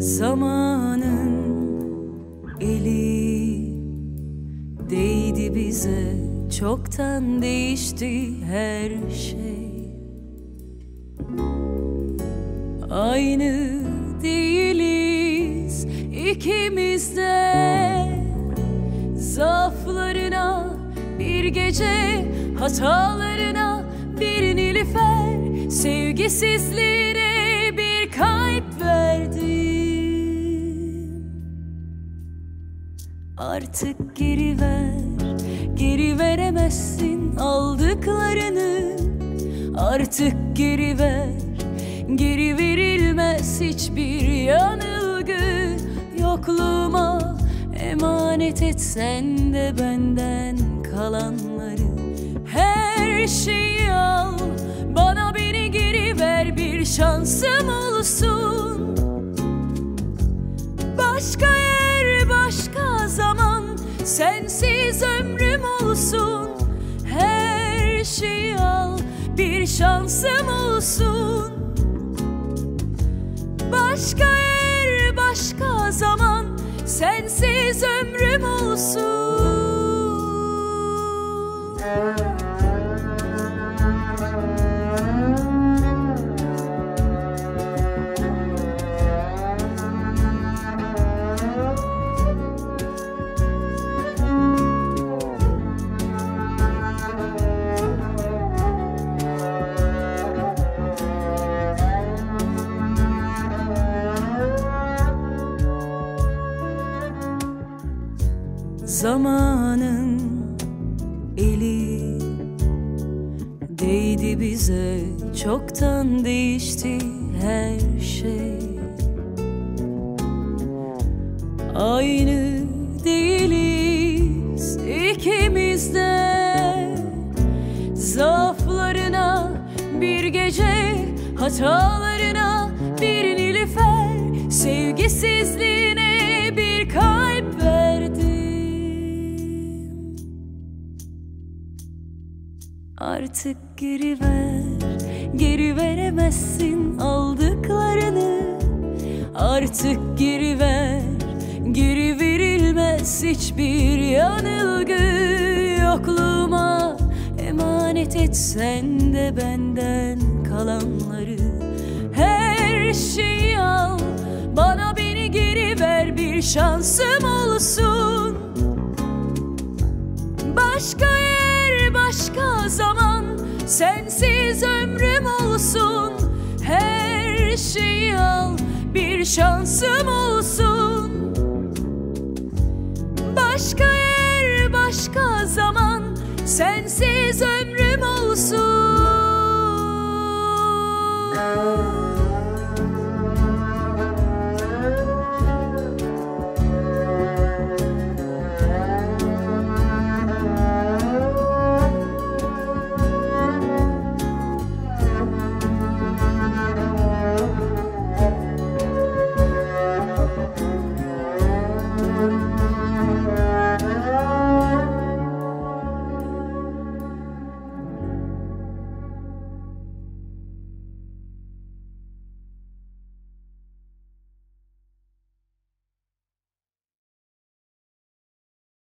Zamanın eli değdi bize. Çoktan değişti her şey. Aynı değiliz ikimiz de. Zaaflarına bir gece hatalarına bir nilüfer. Sevgisizliğine Artık geri ver, geri veremezsin aldıklarını. Artık geri ver, geri verilmez hiçbir yanılgı. Yokluğuma emanet etsen de benden kalanları. Her şeyi al, bana beni geri ver bir şansım Sensiz ömrüm olsun. Her şeyi al Bir şansım olsun. Başka yer, başka zaman. Sensiz ömrüm olsun Zamanın eli. Değdi bize çoktan değişti her şey. Aynı değiliz ikimiz de. Zaaflarına bir gece hatalarına bir nilüfer. Sevgisizliğine Artık geri ver, geri veremezsin aldıklarını. Artık geri ver, geri verilmez hiçbir yanılgı Yokluğuma. Emanet etsen de benden kalanları. Her şeyi al, bana beni geri ver bir şansım olsun. Başka Sensiz ömrüm olsun Her şeyi al Bir şansım olsun. Başka yer, başka zaman Sensiz ömrüm olsun